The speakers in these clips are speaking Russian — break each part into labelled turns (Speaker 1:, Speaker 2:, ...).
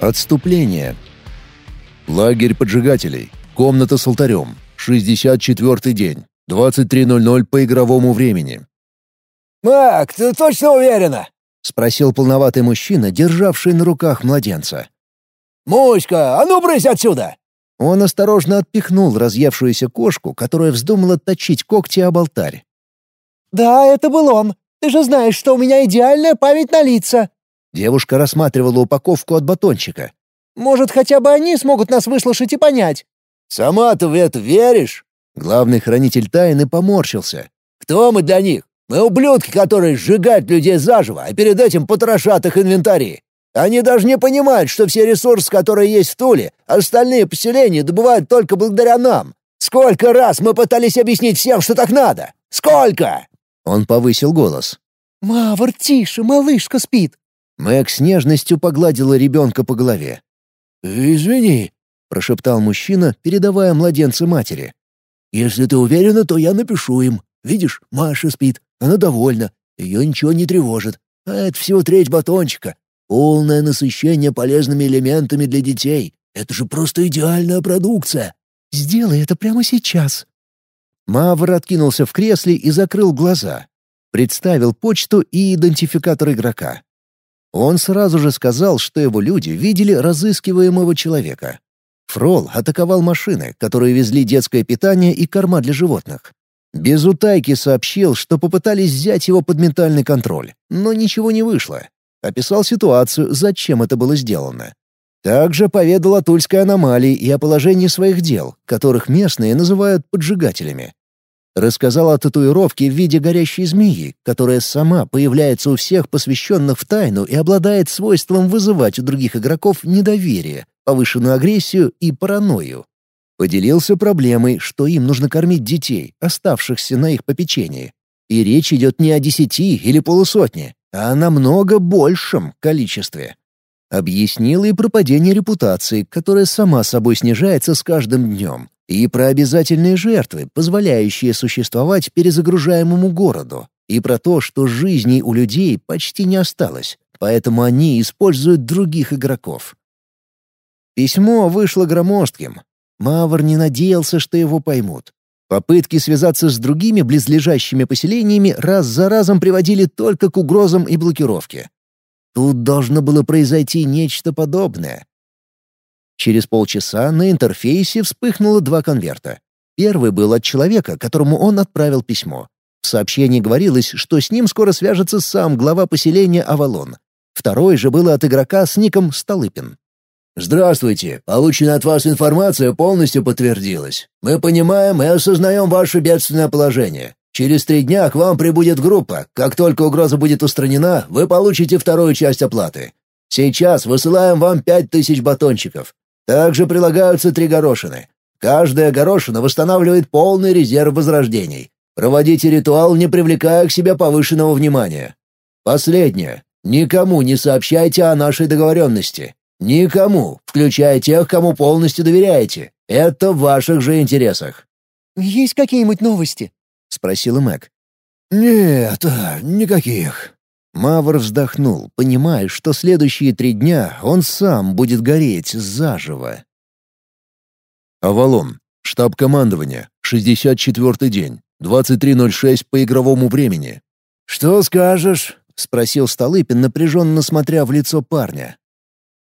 Speaker 1: Отступление. Лагерь поджигателей. Комната с алтарем. 64-й день. 23.00 по игровому времени.
Speaker 2: «Мак, ты точно уверена?»
Speaker 1: — спросил полноватый мужчина, державший на руках младенца.
Speaker 2: «Муська, а ну брысь отсюда!»
Speaker 1: Он осторожно отпихнул разъевшуюся кошку, которая вздумала точить когти об алтарь.
Speaker 3: «Да, это был он. Ты же знаешь, что у меня идеальная память на лица».
Speaker 1: Девушка рассматривала упаковку от батончика.
Speaker 3: «Может, хотя бы они смогут нас выслушать и понять?»
Speaker 2: «Сама-то в это веришь?»
Speaker 1: Главный хранитель тайны поморщился.
Speaker 2: «Кто мы для них? Мы ублюдки, которые сжигают людей заживо, а перед этим потрошат их инвентари. Они даже не понимают, что все ресурсы, которые есть в Туле, остальные поселения добывают только благодаря нам. Сколько раз мы пытались объяснить всем, что так надо? Сколько?»
Speaker 1: Он повысил голос.
Speaker 3: «Мавр, тише, малышка спит».
Speaker 1: Мэг с нежностью погладила ребенка по голове.
Speaker 2: «Извини», — прошептал мужчина, передавая младенца матери. «Если ты уверена, то я напишу им. Видишь, Маша спит. Она довольна, ее ничего не тревожит. А это всего треть батончика. Полное насыщение полезными элементами для детей. Это же просто идеальная продукция.
Speaker 3: Сделай это прямо сейчас.
Speaker 1: Мавр откинулся в кресле и закрыл глаза. Представил почту и идентификатор игрока. Он сразу же сказал, что его люди видели разыскиваемого человека. Фрол атаковал машины, которые везли детское питание и корма для животных. Без утайки сообщил, что попытались взять его под ментальный контроль, но ничего не вышло. Описал ситуацию, зачем это было сделано. Также поведал о тульской аномалии и о положении своих дел, которых местные называют поджигателями. Рассказал о татуировке в виде горящей змеи, которая сама появляется у всех посвященных в тайну и обладает свойством вызывать у других игроков недоверие, повышенную агрессию и паранойю. Поделился проблемой, что им нужно кормить детей, оставшихся на их попечении. И речь идет не о десяти или полусотне, а о намного большем количестве. Объяснил и про падение репутации, которая сама собой снижается с каждым днем, и про обязательные жертвы, позволяющие существовать перезагружаемому городу, и про то, что жизней у людей почти не осталось, поэтому они используют других игроков. Письмо вышло громоздким, Мавр не надеялся, что его поймут. Попытки связаться с другими близлежащими поселениями раз за разом приводили только к угрозам и блокировке. Тут должно было произойти нечто подобное. Через полчаса на интерфейсе вспыхнуло два конверта. Первый был от человека, которому он отправил письмо. В сообщении говорилось, что с ним скоро свяжется сам глава поселения Авалон. Второй же был от игрока с ником Столыпин.
Speaker 2: «Здравствуйте. Полученная от вас информация полностью подтвердилась. Мы понимаем и осознаем ваше бедственное положение. Через три дня к вам прибудет группа. Как только угроза будет устранена, вы получите вторую часть оплаты. Сейчас высылаем вам пять тысяч батончиков. Также прилагаются три горошины. Каждая горошина восстанавливает полный резерв возрождений. Проводите ритуал, не привлекая к себе повышенного внимания. Последнее. Никому не сообщайте о нашей договоренности. Никому, включая тех, кому полностью доверяете. Это в ваших же интересах.
Speaker 3: «Есть какие-нибудь новости?» — спросила Мэг.
Speaker 2: «Нет, никаких».
Speaker 1: Мавр вздохнул, понимая, что следующие три дня он сам будет гореть заживо. Авалон. Штаб командования. 64-й день. 23.06 по игровому времени.
Speaker 2: «Что скажешь?»
Speaker 1: — спросил Столыпин, напряженно смотря в лицо парня.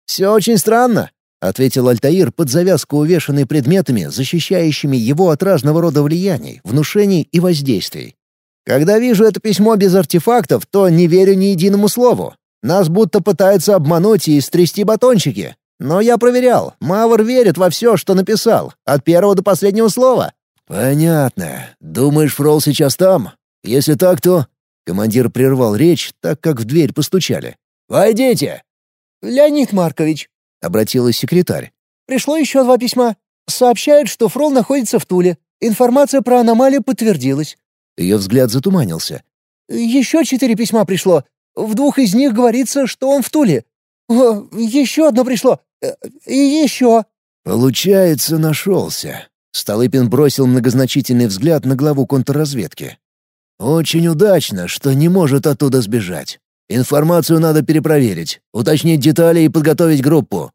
Speaker 3: «Все очень странно», —
Speaker 1: ответил Альтаир под завязку, увешанный предметами, защищающими его от разного рода влияний, внушений и воздействий. «Когда вижу это письмо без артефактов, то не верю ни единому слову. Нас будто пытаются обмануть и стрясти батончики. Но я проверял, Мавр верит во все, что написал, от первого до последнего слова».
Speaker 2: «Понятно. Думаешь, Фрол сейчас там? Если так, то...»
Speaker 1: Командир прервал речь, так как в дверь постучали.
Speaker 2: «Войдите!»
Speaker 3: «Леонид Маркович», —
Speaker 1: обратилась секретарь.
Speaker 3: «Пришло еще два письма. Сообщают, что Фрол находится в Туле. Информация про аномалию подтвердилась».
Speaker 1: Ее взгляд затуманился.
Speaker 3: «Еще четыре письма пришло. В двух из них говорится, что он в Туле. О, еще одно пришло. Э, и еще».
Speaker 1: «Получается, нашелся». Столыпин бросил многозначительный взгляд на главу контрразведки. «Очень удачно, что не может оттуда сбежать. Информацию надо перепроверить, уточнить детали и подготовить группу.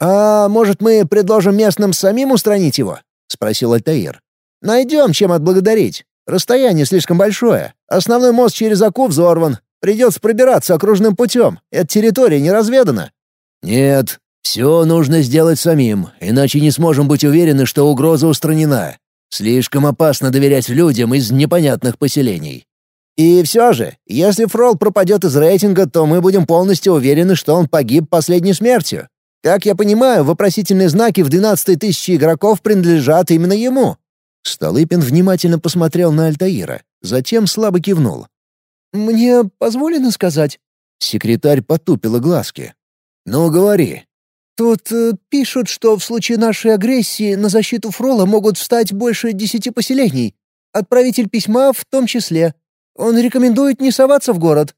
Speaker 1: «А может, мы предложим местным самим устранить его?» — спросил Альтаир. «Найдем, чем отблагодарить. Расстояние слишком большое. Основной мост через Аку взорван. Придется пробираться окружным путем. Эта территория не разведана».
Speaker 2: «Нет, все нужно сделать самим, иначе не сможем быть уверены, что угроза устранена. Слишком опасно доверять людям из непонятных поселений».
Speaker 1: «И все же, если Фрол пропадет из рейтинга, то мы будем полностью уверены, что он погиб последней смертью. Как я понимаю, вопросительные знаки в 12 тысячи игроков принадлежат именно ему». Столыпин внимательно посмотрел на Альтаира, затем слабо кивнул. «Мне позволено сказать?» Секретарь потупила глазки.
Speaker 2: «Ну, говори».
Speaker 3: «Тут э, пишут, что в случае нашей агрессии на защиту Фрола могут встать больше десяти поселений. Отправитель письма в том числе. Он рекомендует не соваться в город».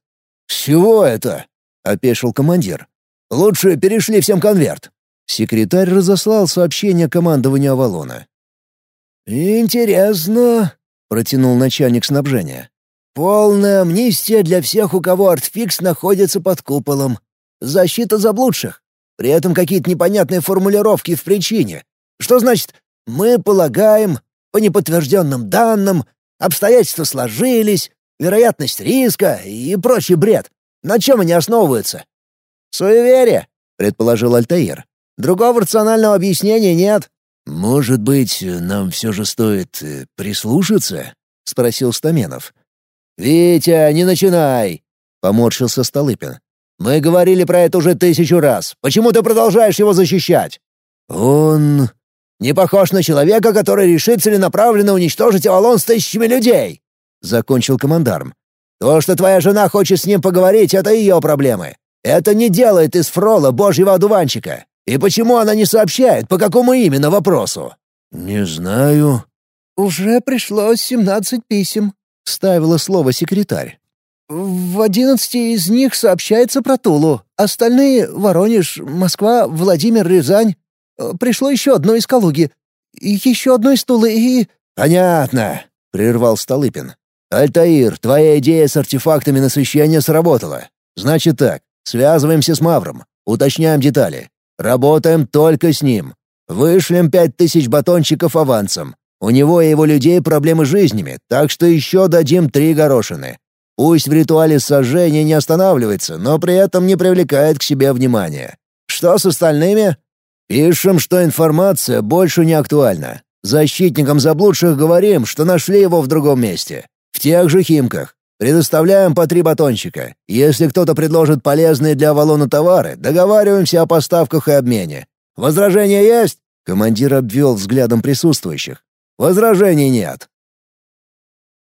Speaker 2: «С чего это?» — опешил командир. «Лучше перешли всем конверт».
Speaker 1: Секретарь разослал сообщение командованию Авалона.
Speaker 2: «Интересно», — протянул начальник снабжения. «Полная амнистия для всех, у кого артфикс находится под куполом. Защита заблудших. При этом какие-то непонятные формулировки в причине. Что значит «мы полагаем», «по неподтвержденным данным», «обстоятельства сложились», вероятность риска и прочий бред. На чем они основываются?
Speaker 1: «Суеверие», — предположил Альтаир. «Другого рационального объяснения нет».
Speaker 2: «Может быть, нам все же стоит э, прислушаться?» — спросил Стаменов.
Speaker 1: «Витя, не начинай!» — поморщился Столыпин. «Мы говорили про это уже тысячу раз. Почему ты продолжаешь его защищать?»
Speaker 2: «Он...»
Speaker 1: «Не похож на человека, который решит целенаправленно уничтожить Авалон с тысячами людей закончил командарм. «То, что твоя жена хочет с ним поговорить, это ее проблемы. Это не делает из Фрола божьего одуванчика. И почему она не сообщает, по какому именно вопросу?»
Speaker 2: «Не знаю».
Speaker 3: «Уже пришло семнадцать писем», — ставила слово секретарь. «В одиннадцати из них сообщается про Тулу. Остальные — Воронеж, Москва, Владимир, Рязань. Пришло еще одно из Калуги. Еще одно из Тулы и...»
Speaker 1: «Понятно», — прервал Столыпин. «Альтаир, твоя идея с артефактами насыщения сработала. Значит так, связываемся с Мавром, уточняем детали. Работаем только с ним. Вышлем пять тысяч батончиков авансом. У него и его людей проблемы с жизнями, так что еще дадим три горошины. Пусть в ритуале сожжения не останавливается, но при этом не привлекает к себе внимания. Что с остальными? Пишем, что информация больше не актуальна. Защитникам заблудших говорим, что нашли его в другом месте. В тех же Химках. Предоставляем по три батончика. Если кто-то предложит полезные для Авалона товары, договариваемся о поставках и обмене. Возражения есть?» Командир обвел взглядом присутствующих. «Возражений нет.